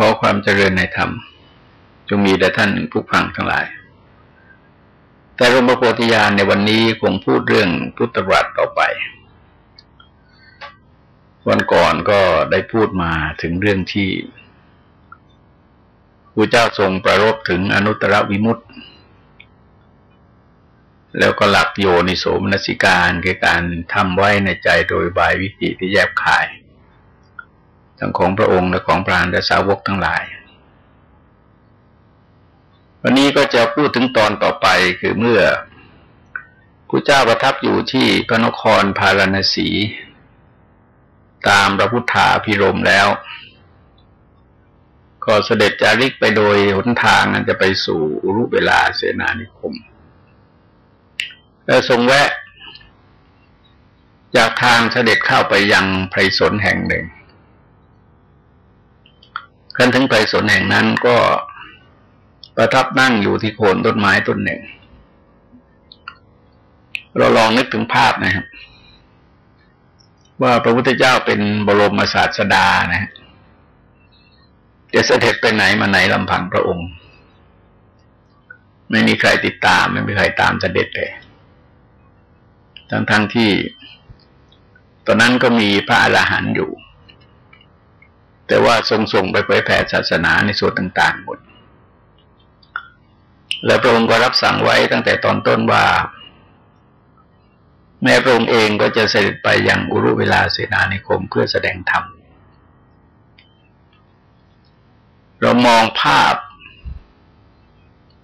ขอความเจริญในธรรม จงมีแด่ท่านผู้ฟังทั้งหลาย แต่หลวงพ่อโพธิญาณในวันนี้คงพูดเรื่องพุทธวัตรต่อไป วันก่อนก็ได้พูดมาถึงเรื่องที่พระเจ้าทรงประรบถึงอนุตตรวิมุตติ แล้วก็หลักโยนิโสมนสิการคือการทำไว้ในใจโดยบายวิธีที่แยบขาย ทั้งของพระองค์และของพระานสาวกทั้งหลาย วันนี้ก็จะพูดถึงตอนต่อไปคือเมื่อพระเจ้าประทับอยู่ที่พระนครพาราณสี ตามพระพุทธาพิรมแล้ว ก็เสด็จจาริกไปโดยหนทางนั้นจะไปสู่อุรุเวลาเสนานิคม แล้วทรงแวะ จากทางเสด็จเข้าไปยังไพรสนแห่งหนึ่ง ขั้นถึงไพรสนแห่งนั้นก็ประทับนั่งอยู่ที่โคนต้นไม้ต้นหนึ่ง เราลองนึกถึงภาพนะครับ ว่าพระพุทธเจ้าเป็นบรมศาสดานะ จะเสด็จไปไหนมาไหนลำพังพระองค์ ไม่มีใครติดตาม ไม่มีใครตามเสด็จเลยทั้งทั้งที่ ตอนนั้นก็มีพระอรหันต์อยู่ แต่ว่าทรงส่งไปเผยแผ่ศาสนาในส่วนต่างๆหมด แล้วพระองค์ก็รับสั่งไว้ตั้งแต่ตอนต้นว่า แม้พระองค์เองก็จะเสด็จไปยังอุรุเวลาเสนานิคมเพื่อแสดงธรรม เรามองภาพ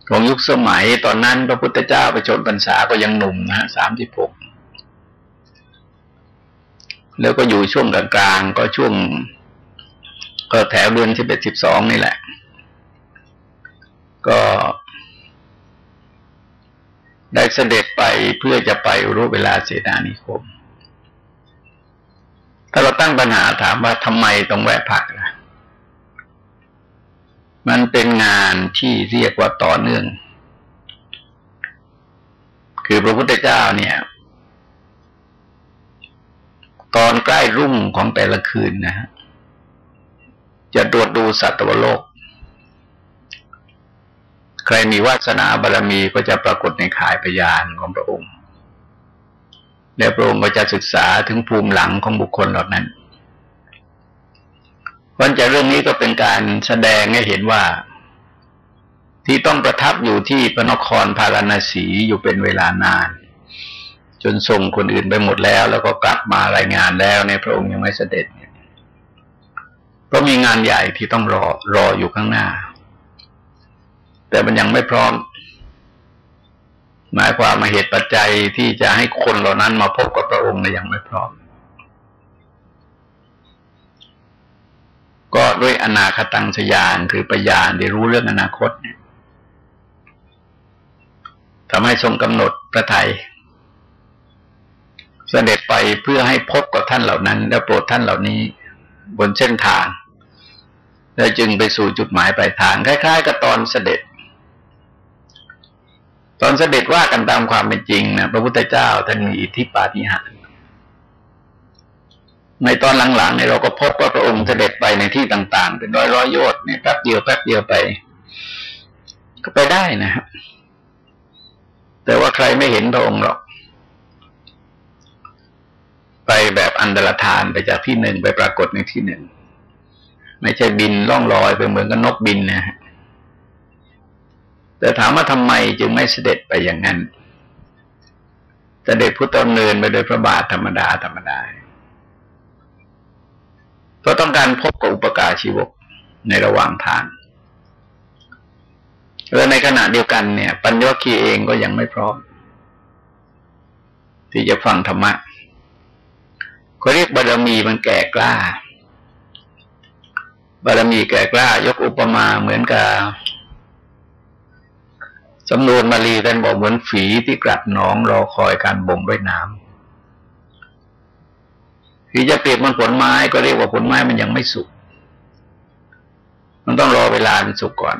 ของยุคสมัยตอนนั้นพระพุทธเจ้าไปชนพรรษาก็ยังหนุ่มนะสามสิบหกแล้วก็อยู่ช่วงกลางๆก็ช่วง ก็แถวเดือนสิบเอ็ดสิบสองนี่แหละ ก็ได้เสด็จไปเพื่อจะไปรู้เวลาเสนานิคม ถ้าเราตั้งปัญหาถามว่าทำไมต้องแวะพักนะมันเป็นงานที่เรียกว่าต่อเนื่อง คือพระพุทธเจ้าเนี่ย ตอนใกล้รุ่งของแต่ละคืนนะฮะ จะตรวจดูสัตวโลก ใครมีวาสนาบารรมีก็จะปรากฏในขายพยานของพระองค์ และพระองค์ก็จะศึกษาถึงภูมิหลังของบุคคลเหล่านั้นวันจากเรื่องนี้ก็เป็นการแสดงให้เห็นว่า ที่ต้องประทับอยู่ที่พระนครพาราณสีอยู่เป็นเวลานาน จนส่งคนอื่นไปหมดแล้ว แล้วก็กลับมารายงานแล้วในพระองค์ยังไม่เสด็จเพราะมีงานใหญ่ที่ต้องรอรออยู่ข้างหน้า แต่มันยังไม่พร้อม หมายความมาเหตุปัจจัยที่จะให้คนเหล่านั้นมาพบกับพระองค์ในยังไม่พร้อม ก็ด้วยอนาคตังสยานคือปัญญาที่รู้เรื่องอนาคตนี่ทำให้ทรงกำหนดพระไทยเสด็จไปเพื่อให้พบกับท่านเหล่านั้น และโปรดท่านเหล่านี้บนเส้นทาง แล้วจึงไปสู่จุดหมายปลายทางคล้ายๆกับตอนเสด็จ ตอนเสด็จว่ากันตามความเป็นจริงนะพระพุทธเจ้าท่านมีอิทธิปาฏิหาริย์ในตอนหลังๆเนี่ยเราก็พบว่าพระองค์เสด็จไปในที่ต่าง ๆ เป็นร้อยร้อยโยชน์เนี่ยแป๊บเดียวแป๊บเดียวไป ก็ไปได้นะครับแต่ว่าใครไม่เห็นพระองค์หรอก ไปแบบอันดรธานไปจากที่หนึ่งไปปรากฏในที่หนึ่ง ไม่ใช่บินล่องลอยไปเหมือนกับนกบินนะฮะแต่ถามว่าทำไมจึงไม่เสด็จไปอย่างนั้นเสด็จพุทธเนินไปโดยพระบาทธรรมดาธรรมดาเพราะต้องการพบกับอุปการชีวกในระหว่างทางและในขณะเดียวกันเนี่ย ปัญญวคีเองก็ยังไม่พร้อม ที่จะฟังธรรมะเขาเรียกบารมีมันแก่กล้า บารมีแก่กล้ายกอุปมาเหมือนกับสำนวนมาลีท่านบอกเหมือนฝีที่กลัดหนองรอคอยการบ่มด้วยน้ำคือจะเปรียบมันผลไม้ก็เรียกว่าผลไม้มันยังไม่สุก มันต้องรอเวลามันสุกก่อน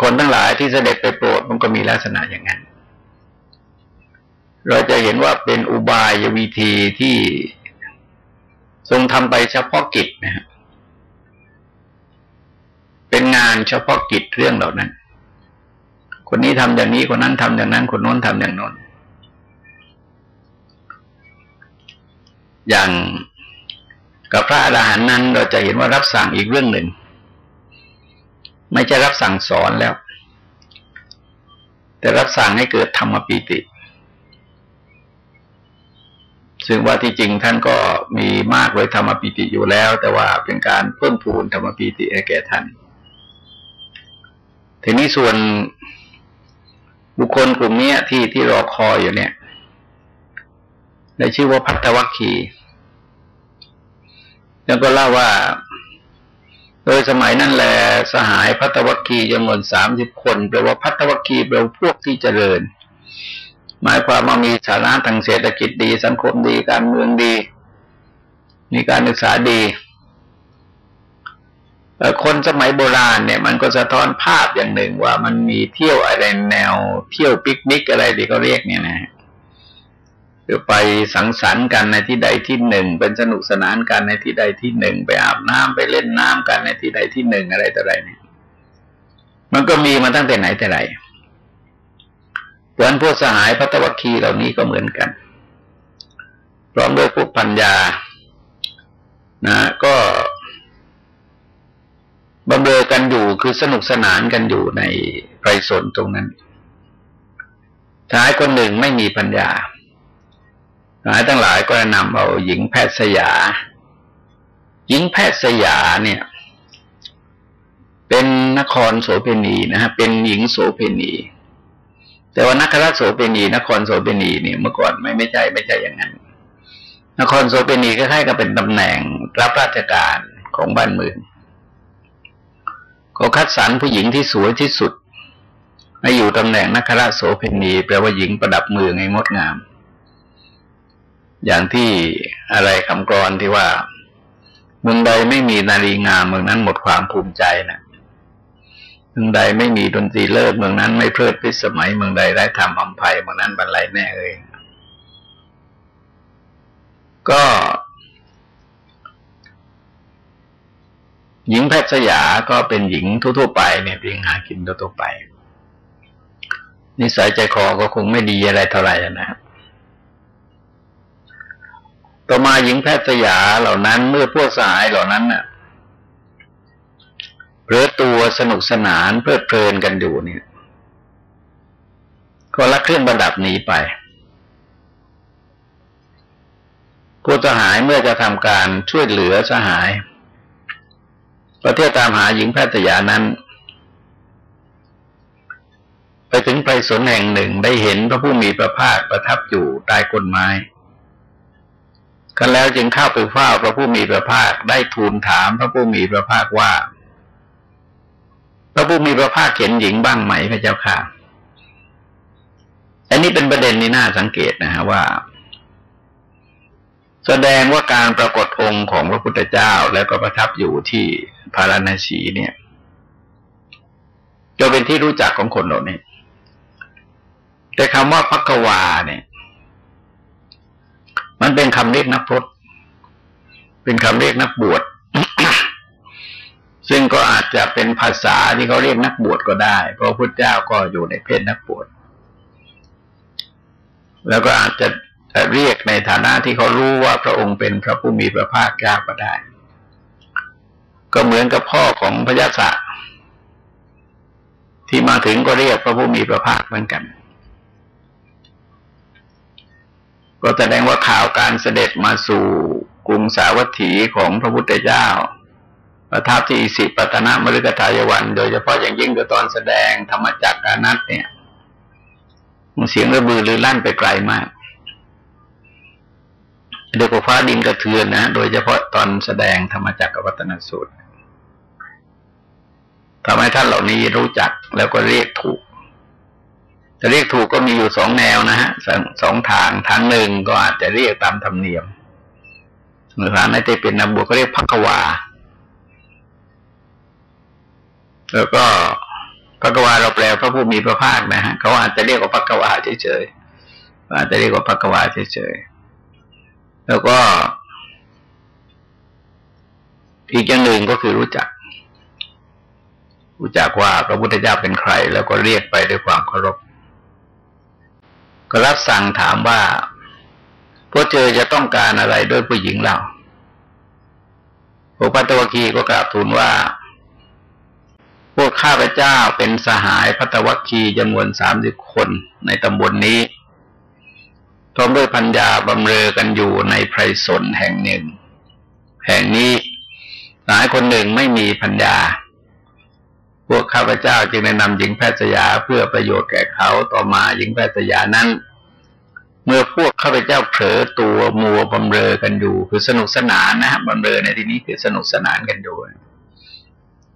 คนทั้งหลายที่เสด็จไปโปรดมันก็มีลักษณะอย่างนั้น เราจะเห็นว่าเป็นอุบายวิธีที่ ทรงทำไปเฉพาะกิจนะฮะานเฉพาะกิจเรื่องเหล่านั้น คนนี้ทำอย่างนี้คนนั้นทำอย่างนั้น คนโน้นทำอย่างโน้น อย่างกับพระอรหันต์นั้น เราจะเห็นว่ารับสั่งอีกเรื่องหนึ่ง ไม่ใช่รับสั่งสอนแล้ว แต่รับสั่งให้เกิดธรรมปีติ ซึ่งว่าที่จริงท่านก็มีมากเลยธรรมปีติอยู่แล้ว แต่ว่าเป็นการเพิ่มพูนธรรมปีติให้แก่ท่าน ทีนี้ส่วนบุคคลกลุ่มนี้ที่ที่รอคอยอยู่เนี่ยได้ชื่อว่าพัทวัคคีแล้วก็เล่าว่า โดยสมัยนั้นแหละสหายพัทวัคคีจำนวนสามสิบคนแปลว่าพัทวัคคีแปลว่าพวกที่เจริญ หมายความว่ามีฐานะทางเศรษฐกิจดี สังคมดีการเมืองดี มีการศึกษาดีคนสมัยโบราณเนี่ย มันก็สะท้อนภาพอย่างหนึ่งว่ามันมีเที่ยวอะไรแนว เที่ยวปิกนิกอะไรที่เขาเรียกเนี่ยนะคือไปสังสรรค์กันในที่ใดที่หนึ่ง เป็นสนุกสนานกันในที่ใดที่หนึ่ง ไปอาบน้ำไปเล่นน้ำกันในที่ใดที่หนึ่งอะไรต่ออะไรเนี่ย มันก็มีมาตั้งแต่ไหนแต่ไร ราะนั้นพวกสหายพัตวคีเหล่านี้ก็เหมือนกัน พร้อมด้วยพวกปัญญา นะก็บำเรอกันอยู่คือสนุกสนานกันอยู่ในไรสนตรงนั้นชายคนหนึ่งไม่มีปัญญาหลายทั้งหลายก็นำเอาหญิงแพทย์สยา หญิงแพทย์สยาเนี่ย เป็นนครโสเภณีนะฮะเป็นหญิงโสเภณี แต่ว่านักราชโสเภณีนครโสเภณีเนี่ยเมื่อก่อนไม่ไม่ใช่ไม่ใช่อย่างนั้น นครโสเภณีคล้ายๆกับเป็นตำแหน่งรับราชการของบ้านเมืองเขาคัดสรรผู้หญิงที่สวยที่สุดมาอยู่ตำแหน่งนักราชโสเภณีแปลว่าหญิงประดับเมืองให้งดงาม อย่างที่อะไรคำกรที่ว่าเมืองใดไม่มีนารีงามเมืองนั้นหมดความภูมิใจนะ เมืองใดไม่มีดนตรีเลิศเมืองนั้นไม่เพลิดพิสมัยเมืองใดได้ทำอัมภัยเมืองนั้นบรรลัยแน่เอยก็ หญิงแพทย์สยาก็เป็นหญิงทั่วๆไปเนี่ยเพียงหากินทั่วๆไป นิสัยใจคอก็คงไม่ดีอะไรเท่าไหร่นะครับต่อมาหญิงแพทย์สยาเหล่านั้นเมื่อพวกสายเหล่านั้นน่ะ เพือตัวสนุกสนานเพลิดเพลินกันอยู่เนี่ย ก็ลักเครื่องประดับหนีไปผู้สหายเมื่อจะทำการช่วยเหลือสหาย ประเทศตามหาหญิงแพทย์ยานั้น ไปถึงไปสนแห่งหนึ่งได้เห็นพระผู้มีพระภาคประทับอยู่ใต้ก้นไม้กันแล้วจึงเข้าไปเฝ้าพระผู้มีพระภาคได้ทูลถามพระผู้มีพระภาคว่า พระผู้มีพระภาคเห็นหญิงบ้างไหมพระเจ้าค่ะ อันนี้เป็นประเด็นที่น่าสังเกตนะฮะว่า แสดงว่าการปรากฏองค์ของพระพุทธเจ้าแล้วก็ประทับอยู่ที่พาราณสีเนี่ยจะเป็นที่รู้จักของคนเหล่านี้แต่คำว่าพักวาเนี่ย มันเป็นคำเรียกนักพรตเป็นคำเรียกนักบวช ซึ่งก็อาจจะเป็นภาษาที่เขาเรียกนักบวชก็ได้ เพราะพุทธเจ้าก็อยู่ในเพศนักบวชแล้วก็อาจจะเรียกในฐานะที่เขารู้ว่าพระองค์เป็นพระผู้มีพระภาคเจ้าก็ได้ ก็เหมือนกับพ่อของพระยาศะที่มาถึงก็เรียกพระผู้มีพระภาคเหมือนกัน ก็แสดงว่าข่าวการเสด็จมาสู่กรุงสาวัตถีของพระพุทธเจ้า ประทับที่สิปตนะมฤคทายวัน โดยเฉพาะอย่างยิ่งกับตอนแสดงธรรมจักรานัตเนี่ยมันเสียงระบือหรือลั่นไปไกลมากเด็กฟ้าดินกระเทือนนะ โดยเฉพาะตอนแสดงธรรมจักรวัตนสูตรทำให้ท่านเหล่านี้รู้จักแล้วก็เรียกถูกจะเรียกถูกก็มีอยู่สองแนวนะฮะสสองทางทางหนึ่งก็อาจจะเรียกตามธรรมเนียมหรือทางนั้นจะเป็นนบวก็เรียกพักวา แล้วก็พระกวาเราแปลพระผู้มีพระภาคนะฮะเขาอาจจะเรียกว่าพระกวาเฉยๆอาจจะเรียกว่าพระกวาเฉยๆแล้วก็ อีกอย่างหนึ่งก็คือรู้จัก รู้จักว่าพระพุทธเจ้าเป็นใคร แล้วก็เรียกไปด้วยความเคารพก็รับสั่งถามว่าพวกเธอจะต้องการอะไรด้วยผู้หญิงเราพวกปัตตวคีก็กราบทูลว่า พวกข้าพเจ้าเป็นสหายพัตวัคคีจำนวนสามสิบคนในตำบลนนี้พร้อมด้วยพัญญาบำเรอกันอยู่ในไพรสนแห่งหนึ่ง แห่งนี้หลายคนหนึ่งไม่มีพัญญา พวกข้าพเจ้าจึงแนะนำหญิงแพทย์สยาเพื่อประโยชน์แก่เขาต่อมาหญิงแพทย์สยานั้น เมื่อพวกข้าพเจ้าเผลอตัวมัวบำเรอกันอยู่ คือสนุกสนานนะฮะบำเรอในที่นี้คือสนุกสนานกันอยู่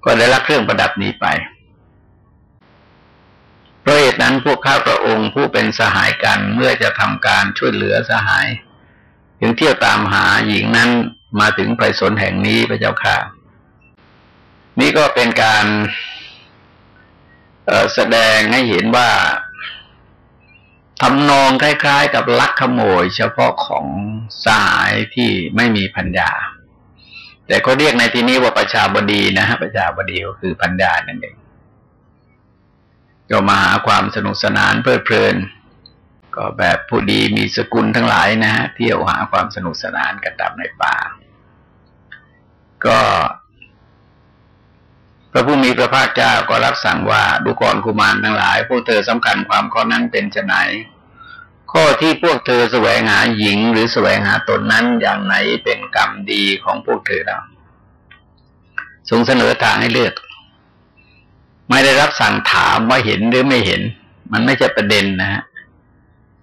ก็ได้รับเครื่องประดับนี้ไปเพราะเหตุนั้นพวกข้าพระองค์ผู้เป็นสหายกันเมื่อจะทำการช่วยเหลือสหาย ถึงเที่ยวตามหาหญิงนั้นมาถึงไพรสนแห่งนี้พระเจ้าค่ะ นี่ก็เป็นการแสดงให้เห็นว่าทำนองคล้ายๆ กับลักขโมย เฉพาะของสายที่ไม่มีพัญญา แต่ก็เรียกในที่นี้ว่าประชาบดีนะฮะประชาบดีก็คือพัญญานั่นเองก็มาหาความสนุกสนานเพลิดเพลิน ก็แบบผู้ดีมีสกุลทั้งหลายนะฮะเที่ยวหาความสนุกสนานกันตามในป่า ก็พระผู้มีพระภาคเจ้าก็รับสั่งว่าดูก่อนกุมารทั้งหลาย พวกเธอสำคัญความข้อนั้นเป็นไน ข้อที่พวกเธอแสวงหาหญิงหรือแสวงหาตนนั้นอย่างไหนเป็นกรรมดีของพวกเธอเราทรงเสนอทางให้เลือก ไม่ได้รับสั่งถามว่าเห็นหรือไม่เห็น มันไม่ใช่ประเด็นนะฮะ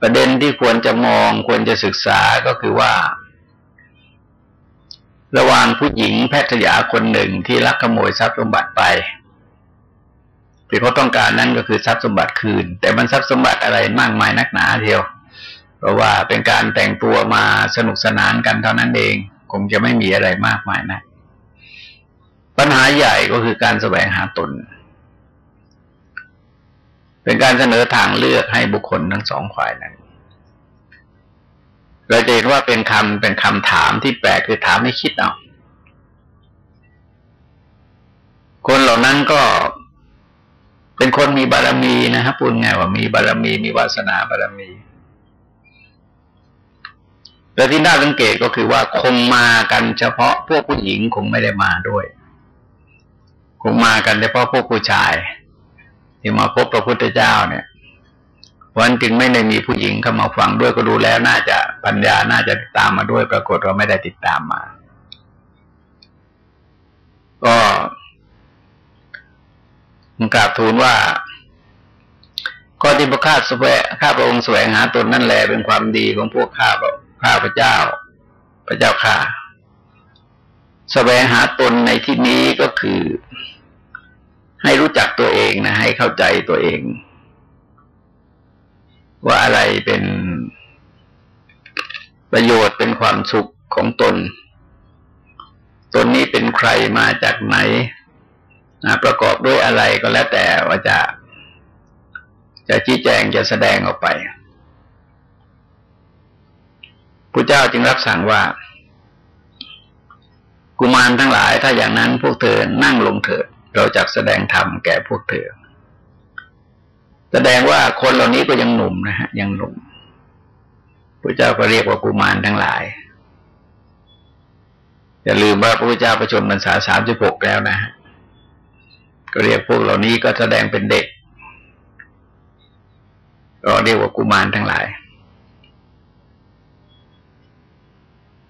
ประเด็นที่ควรจะมองควรจะศึกษาก็คือว่า ระหว่างผู้หญิงแพทย์ยาคนหนึ่งที่ลักขโมยทรัพย์สมบัติไปที่เขาต้องการนั่นก็คือทรัพย์สมบัติคืน แต่มันทรัพย์สมบัติอะไรมากมายนักหนาเทียว เพราะว่าเป็นการแต่งตัวมาสนุกสนานกันเท่านั้นเอง คงจะไม่มีอะไรมากมายนะ ปัญหาใหญ่ก็คือการแสวงหาตน เป็นการเสนอทางเลือกให้บุคคลทั้งสองฝ่ายนั้น เราจะเห็นว่าเป็นคำเป็นคำถามที่แปลกคือถามให้คิดเอาคนเหล่านั้นก็เป็นคนมีบารมีนะครับพูดง่ายว่ามีบารมีมีวาสนาบารมี แต่ที่น่าสังเกตก็คือว่าคงมากันเฉพาะพวกผู้หญิงคงไม่ได้มาด้วย คงมากันเฉพาะพวกผู้ชาย ที่มาพบพระพุทธเจ้าเนี่ยวันจึงไม่ได้มีผู้หญิงเข้ามาฟังด้วยก็ดูแล้วน่าจะปัญญาน่าจะติดตามมาด้วย ปรากฏว่าไม่ได้ติดตามมา ก็มกราบทูลว่าก็ที่พระข้าสวข้าพระองค์แสวงหาตนนั่นแหละเป็นความดีของพวกข้า ข้าพระเจ้า พระเจ้าข้าแสวงหาตนในที่นี้ก็คือ ให้รู้จักตัวเองนะ ให้เข้าใจตัวเอง ว่าอะไรเป็นประโยชน์เป็นความสุขของตน ตนนี้เป็นใครมาจากไหนประกอบด้วยอะไรก็แล้วแต่ว่าจะ จะชี้แจงจะแสดงออกไป พระเจ้าจึงรับสั่งว่า กุมารทั้งหลายถ้าอย่างนั้นพวกเธอนั่งลงเถิดเราจะแสดงธรรมแก่พวกเธอ แสดงว่าคนเหล่านี้ก็ยังหนุ่มนะฮะ ยังหนุ่มพระเจ้าก็เรียกว่ากุมารทั้งหลาย อย่าลืมว่าพระพุทธเจ้าประชนพรรษาสามสิบหกแล้วนะฮะก็เรียกพวกเหล่านี้ก็แสดงเป็นเด็กก็เรียกว่ากุมารทั้งหลาย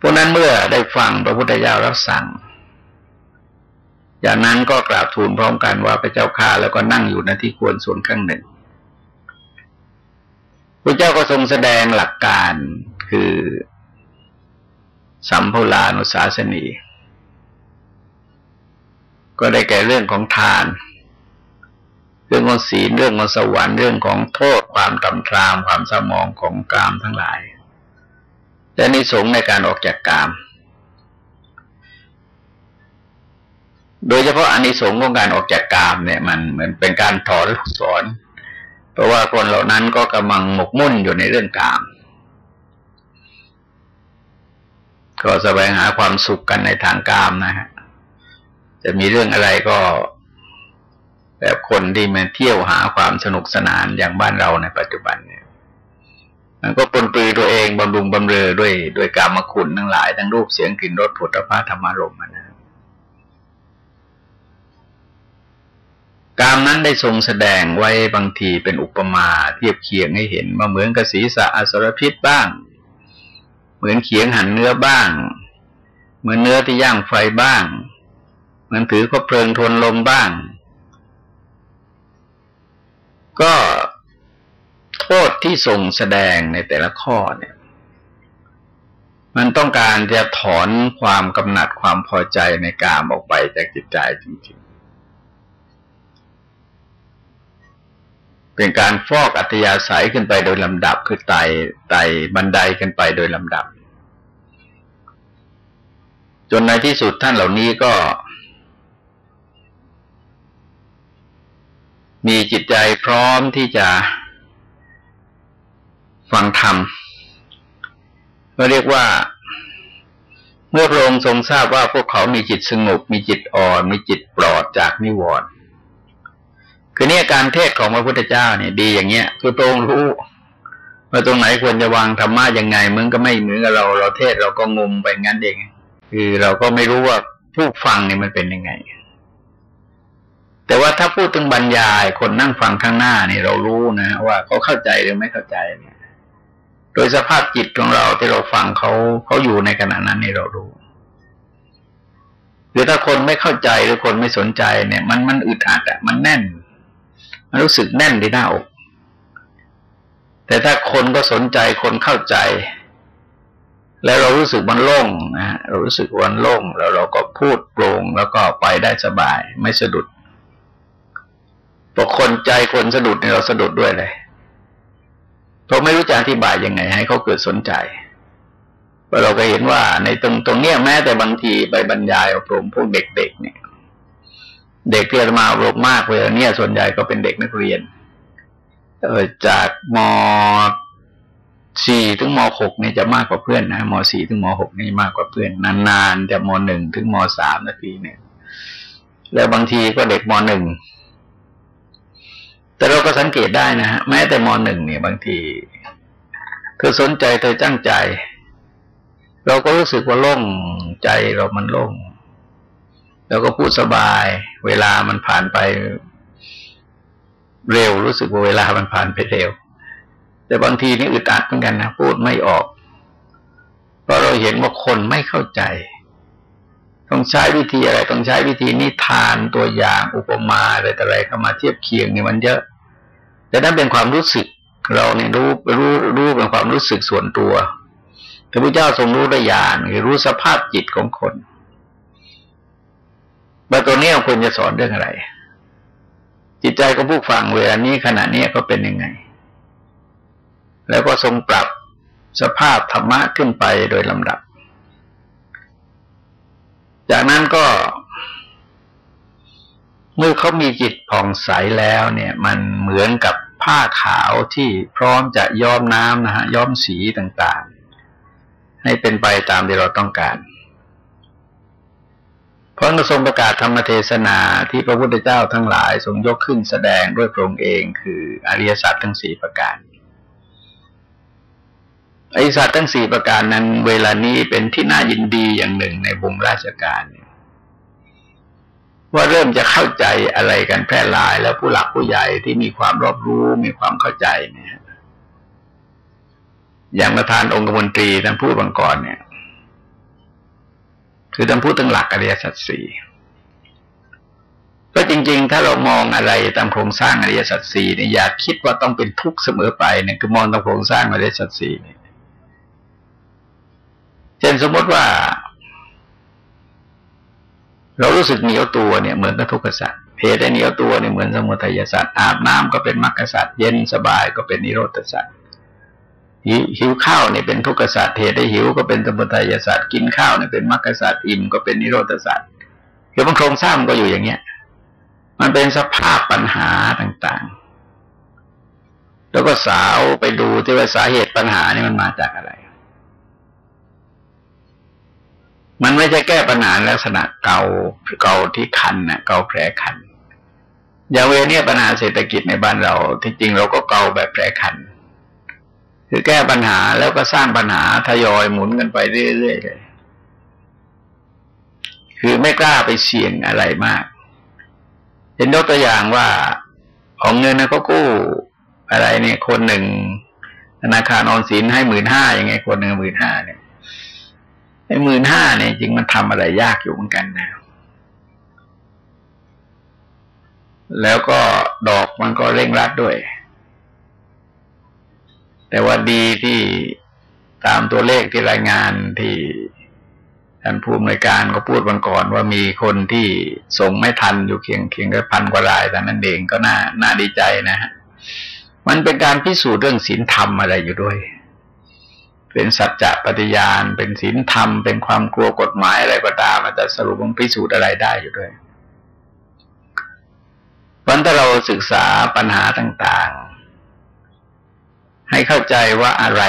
พวกนั้นเมื่อได้ฟังพระพุทธเจ้ารับสั่ง จากนั้นก็กราบทูลพร้อมกันว่าพระเจ้าข้าแล้วก็นั่งอยู่ในที่ควรส่วนข้างหนึ่งพระเจ้าก็ทรงแสดงหลักการคือสัมพุลานุสาสนี ก็ได้แก่เรื่องของทาน เรื่องของศีลเรื่องของสวรรค์เรื่องของโทษความตำทรามความสมองของกามทั้งหลาย และนิสงในการออกจากกาม โดยเฉพาะอานิสงส์ของการออกจากกามเนี่ย มันเหมือนเป็นการถอนลูกศร เพราะว่าคนเหล่านั้นก็กำลังหมกมุ่นอยู่ในเรื่องกาม ก็แสวงหาความสุขกันในทางกามนะฮะ จะมีเรื่องอะไรก็แบบคนที่มาเที่ยวหาความสนุกสนานอย่างบ้านเราในปัจจุบันเนี่ย มันก็ปนปลือตัวเองบำรุงบำเรอด้วยด้วยกรรมคุณทั้งหลายทั้งรูปเสียงกลิ่นรสผลิตภัณฑ์ธรรมารมณ์นะกามนั้นได้ทรงแสดงไว้บางทีเป็นอุปมาเทียบเคียงให้เห็นมาเหมือนกับศีรษะอสรพิษบ้าง เหมือนเขียงหั่นเนื้อบ้าง เหมือนเนื้อที่ย่างไฟบ้าง เหมือนถือก็เพลิงทนลมบ้าง ก็ ที่ทรงแสดงในแต่ละข้อเนี่ย มันต้องการจะถอนความกำหนัดความพอใจในกามออกไปจากจิตใจจริงๆ เป็นการฟอกอัตยาศัยขึ้นไปโดยลำดับคือไต่ไต่บันไดขึ้นไปโดยลำดับ จนในที่สุดท่านเหล่านี้ก็มีจิตใจพร้อมที่จะ ฟังธรรมก็เรียกว่า เมื่อพระองค์ทรงทราบว่าพวกเขามีจิตสงบมีจิตอ่อน มีจิตปลอดจากนิวรณ์คือเนี่ยการเทศของพระพุทธเจ้าเนี่ยดีอย่างเงี้ยคือตรงรู้ว่าตรงไหนควรจะวางธรรมะยังไงมึงก็ไม่เหมือนกับเราเราเทศเราก็งมไปงั้นเอง คือเราก็ไม่รู้ว่าผู้ฟังเนี่ยมันเป็นยังไง แต่ว่าถ้าพูดถึงบรรยายคนนั่งฟังข้างหน้านี่เรารู้นะ ว่าเขาเข้าใจหรือไม่เข้าใจเนี่ย โดยสภาพจิตของเราที่เราฟังเขาเขาอยู่ในขณะนั้นนี่เรารู้หรือถ้าคนไม่เข้าใจหรือคนไม่สนใจเนี่ย มันมันอึดอัดอะมันแน่น มันรู้สึกแน่นที่หน้าอกแต่ถ้าคนก็สนใจคนเข้าใจ แล้วเรารู้สึกมันโล่งนะเรารู้สึกวันโล่งแล้วเราก็พูดโปร่งแล้วก็ไปได้สบาย ไม่สะดุดพอคนใจคนสะดุดเนี่ยเราสะดุดด้วยเลย เพราะไม่รู้จะอธิบายยังไง ให้เขาเกิดสนใจเราก็เห็นว่าในตรงตรงเนี้ยแม้แต่บางทีไปบรรยายอบรมพวกเด็กๆเนี่ย เด็กที่จะมาอบรมมากเลยเนี่ยส่วนใหญ่ก็เป็นเด็กนักเรียนเออจากมสี่ถึงมหกนี่จะมากกว่าเพื่อนนะมสี่ถึงมหกนี่มากกว่าเพื่อน นานๆจะมหนึ่งถึงมสามนาทีเนี่ยแล้วบางทีก็เด็กมหนึ่ง แต่เราก็สังเกตได้นะฮะแม้แต่มหนึ่งเนี่ยบางที เธอสนใจเธอจ้างใจ เราก็รู้สึกว่าโล่งใจเรามันโล่งแล้วก็พูดสบาย เวลามันผ่านไปเร็วรู้สึกว่าเวลามันผ่านไปเร็ว แต่บางทีนี่อึดอัดเหมือนกันนะพูดไม่ออกเพราะเราเห็นว่าคนไม่เข้าใจ ต้องใช้วิธีอะไร ต้องใช้วิธีนิทานตัวอย่างอุปมาอะไรแต่อะไรเข้ามาเทียบเคียงเนี่ยมันเยอะ แต่นั้นเป็นความรู้สึก เราเนี่ยรู้รู้รู้เป็นความรู้สึกส่วนตัวพระพุทธเจ้าทรงรู้ได้ยานคือรู้สภาพจิตของคนว่าตัวนี้ควรจะสอนเรื่องอะไร จิตใจของผู้ฟังเวลานี้ขณะนี้ก็เป็นยังไง แล้วก็ทรงปรับสภาพธรรมะขึ้นไปโดยลำดับ จากนั้นก็ เมื่อเขามีจิตผ่องใสแล้วเนี่ย มันเหมือนกับ ผ้าขาวที่พร้อมจะย้อมน้ำนะฮะย้อมสีต่างๆ ให้เป็นไปตามที่เราต้องการ เพราะทรงประกาศธรรมเทศนาที่พระพุทธเจ้าทั้งหลายทรงยกขึ้นแสดงด้วยพระองค์เองคืออริยสัจทั้งสี่ประการอริยสัจทั้งสี่ประการนั้น เวลานี้เป็นที่น่ายินดีอย่างหนึ่งในบุมราชการ ว่าเริ่มจะเข้าใจอะไรกันแพร่หลาย แล้วผู้หลักผู้ใหญ่ที่มีความรอบรู้มีความเข้าใจเนี่ยอย่างประธานองค์มนตรีท่านพูดบางก่อนเนี่ย คือท่านพูดถึงหลักอริยสัจสี่ก็จริง ๆ ถ้าเรามองอะไรตามโครงสร้างอริยสัจสี่เนี่ยอย่าคิดว่าต้องเป็นทุกข์เสมอไปเนี่ยคือมองตามโครงสร้างอริยสัจสี่เนี่ยเช่นสมมติว่า เรารู้สึกเหนียวตัวเนี่ยเหมือนกับทุกขสัจเหตุเหนียวตัวเนี่ยเหมือนสมุทัยสัจอาบน้ำก็เป็นมรรคสัจเย็นสบายก็เป็นนิโรธสัจหิวข้าวเนี่ยเป็นทุกขศาสตร์เหตุได้หิวก็เป็นสมุทัยศาสตร์กินข้าวเนี่ยเป็นมรรคศาสตร์อิ่มก็เป็นนิโรธศาสตร์คือมันโครงสร้างก็อยู่อย่างเงี้ย มันเป็นสภาพปัญหาต่างๆ แล้วก็สาวไปดูที่ว่าสาเหตุปัญหานี่มันมาจากอะไร มันไม่ใช่แก้ปัญหาลักษณะเกาเกาที่คันนะเกาแผลคันยาเวเนี่ยปัญหาเศรษฐกิจในบ้านเรา ที่จริงเราก็เกาแบบแปรขัน คือแก้ปัญหาแล้วก็สร้างปัญหาทยอยหมุนกันไปเรื่อยๆเลยคือไม่กล้าไปเสี่ยงอะไรมาก เห็นยกตัวอย่างว่าของเงินนะก็กู้อะไรเนี่ยคนหนึ่งธนาคารออมสินให้หมื่นห้ายังไงคนหนึ่งหมื่นห้าเนี่ย ไอ้หมื่นห้าเนี่ยจริงมันทำอะไรยากอยู่เหมือนกันนะแล้วก็ดอกมันก็เร่งรัดด้วย แต่ว่าดีที่ตามตัวเลขที่รายงานที่ท่านผู้อำนวยการก็พูดวันก่อนว่ามีคนที่ส่งไม่ทันอยู่เคียงเคียงกับพันกว่ารายแต่นั้นเองก็น่าน่าดีใจนะฮะมันเป็นการพิสูจน์เรื่องศีลธรรมอะไรอยู่ด้วย เป็นสัจจะปฏิญาณ เป็นศีลธรรม เป็นความกลัวกฎหมายอะไรก็ตามมันจะสรุปมันพิสูจน์อะไรได้อยู่ด้วยวันถ้าเราศึกษาปัญหาต่างๆ ให้เข้าใจว่าอะไร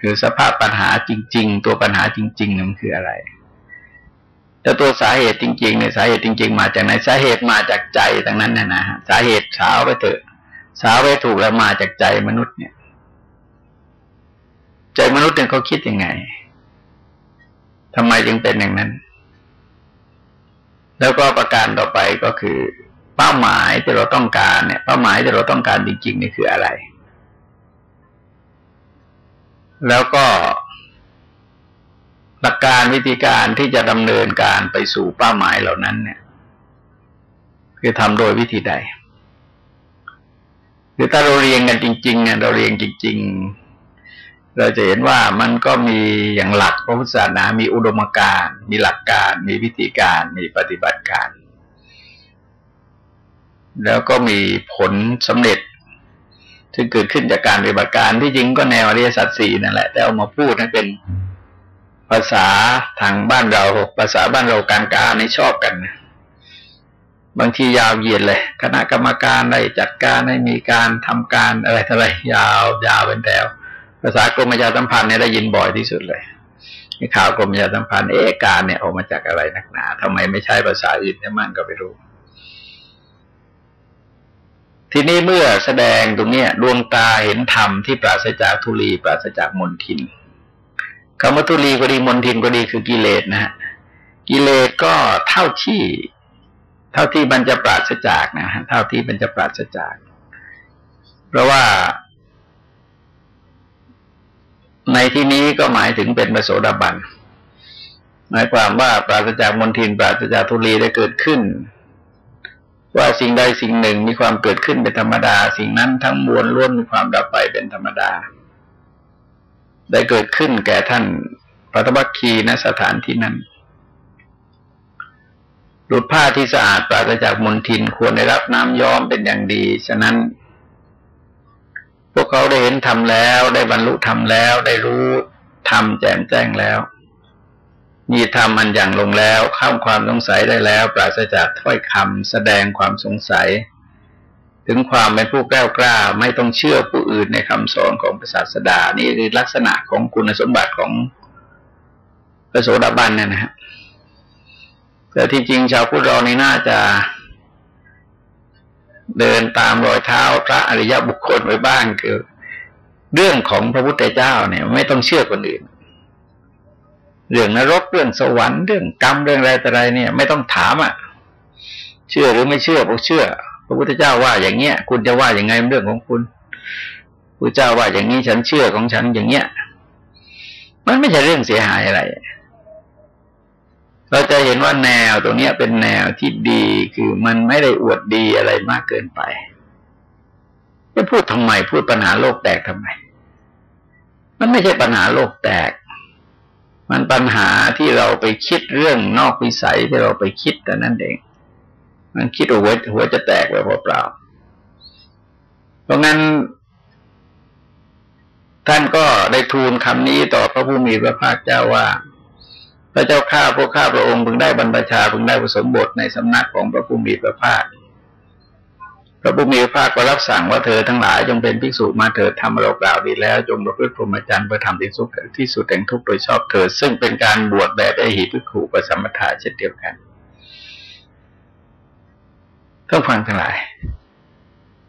คือสภาพปัญหาจริง ๆ ตัวปัญหาจริงๆมันคืออะไรแต่ตัวสาเหตุจริงๆเนี่ยสาเหตุจริง ๆ มาจากไหนสาเหตุมาจากใจดังนั้นนะนะสาเหตุสาวไปเถอะสาวไปถูกแล้วมาจากใจมนุษย์เนี่ย ใจมนุษย์เนี่ยเขาคิดยังไงทำไมจึงเป็นอย่างนั้น แล้วก็ประการต่อไปก็คือ เป้าหมายที่เราต้องการเนี่ย เป้าหมายที่เราต้องการจริงๆนี่คืออะไร แล้วก็หลักการวิธีการที่จะดำเนินการไปสู่เป้าหมายเหล่านั้น เนี่ย คือทำโดยวิธีใดคือถ้าเราเรียงกันจริงๆเนี่ยเราเรียงจริง ๆ เราจะเห็นว่ามันก็มีอย่างหลักพระพุทธศาสนา มีอุดมการ มีหลักการ มีวิธีการ มีปฏิบัติการ แล้วก็มีผลสำเร็จที่เกิดขึ้นจากการปฏิบัติการที่จริงก็แนวอริยสัจสี่นั่นแหละ แต่เอามาพูดให้เป็นภาษาทางบ้านเรา ภาษาบ้านเราการการในชอบกันบางทียาวเยียดเลย คณะกรรมการได้จัดการให้มีการทำการอะไรอะไรยาวยาวเป็นแถว ภาษากรมประชาสัมพันธ์เนี่ยได้ยินบ่อยที่สุดเลยนี่ข่าวกรมประชาสัมพันธ์เอการเนี่ยออกมาจากอะไรนักหนาทำไมไม่ใช้ภาษาอื่นเนี่ยมันก็ไม่รู้ ทีนี้เมื่อแสดงตรงนี้ดวงตาเห็นธรรมที่ปราศจากทุลี ปราศจากมนทินคำว่าทุลีก็ดีมนทินก็ดีคือกิเลสนะฮะกิเลสก็เท่าที่ เท่าที่มันจะปราศจากนะฮะเท่าที่มันจะปราศจาก เพราะว่า ในที่นี้ก็หมายถึงเป็นปโสดาบัน หมายความว่าปราศจากมนทินปราศจากทุลีได้เกิดขึ้น ว่าสิ่งใดสิ่งหนึ่งมีความเกิดขึ้นเป็นธรรมดา สิ่งนั้นทั้งมวลล้วนมีความดับไปเป็นธรรมดา ได้เกิดขึ้นแก่ท่านพระธบัคคีณสถานที่นั้นหลุดผ้าที่สะอาดปราศจากมลทินควรได้รับน้ำย้อมเป็นอย่างดี ฉะนั้น พวกเขาได้เห็นทำแล้ว ได้บรรลุทำแล้ว ได้รู้ทำแจ่มแจ้งแล้วมีธรรมอันอย่างลงแล้ว ข้ามความสงสัยได้แล้ว ปราศจากถ้อยคำแสดงความสงสัย ถึงความเป็นผู้แก้วกล้า ไม่ต้องเชื่อผู้อื่นในคำสอนของพระศาสดา นี่คือลักษณะของคุณสมบัติของพระโสดาบันเนี่ยนะฮะแต่ที่จริงชาวพุทธเรานี่น่าจะ เดินตามรอยเท้าพระอริยบุคคลไว้บ้างคือ เรื่องของพระพุทธเจ้าเนี่ย ไม่ต้องเชื่อคนอื่น เรื่องนรกเรื่องสวรรค์เรื่องกรรมเรื่องอะไรแต่ไรเนี่ย ไม่ต้องถามอะ เชื่อหรือไม่เชื่อผมเชื่อ พระพุทธเจ้าว่าอย่างเงี้ย คุณจะว่าอย่างไงเรื่องของคุณพระเจ้าว่าอย่างนี้ฉันเชื่อของฉันอย่างเงี้ย มันไม่ใช่เรื่องเสียหายอะไร เราจะเห็นว่าแนวตรงนี้เป็นแนวที่ดีคือมันไม่ได้อวดดีอะไรมากเกินไปจะพูดทำไมพูดปัญหาโลกแตกทำไม มันไม่ใช่ปัญหาโลกแตก มันปัญหาที่เราไปคิดเรื่องนอกวิสัยที่เราไปคิดแต่นั่นเอง มันคิดหัวหัวจะแตกไปเปล่าๆเพราะงั้น ท่านก็ได้ทูลคำนี้ต่อพระผู้มีพระภาคเจ้าว่า พระเจ้าข้าพวกข้าพระองค์พึงได้บรรพชาพึงได้ผสมบทในสำนักของพระผู้มีพระภาค พระผู้มีพระภาคก็รับสั่งว่าเธอทั้งหลายจงเป็นภิกษุมาเถิดทำเรากล่าวดีแล้ว จงประพฤติพรหมจรรย์เพื่อทำที่สุดที่สุดแห่งทุกโดยชอบเถิดซึ่งเป็นการบวชแบบไอหิภิขุประสัมมทาเช่นเดียวกันต้องฟังทั้งหลาย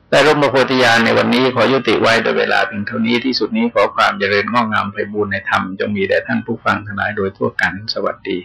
แต่ร่มโพธิญาณในวันนี้ขอยุติไว้โดยเวลาเพียงเท่านี้ที่สุดนี้ขอความเจริญงอกงามไปบูรณนธรรมจงมีแด่ท่านผู้ฟังทั้งหลายโดยทั่วกันสวัสดี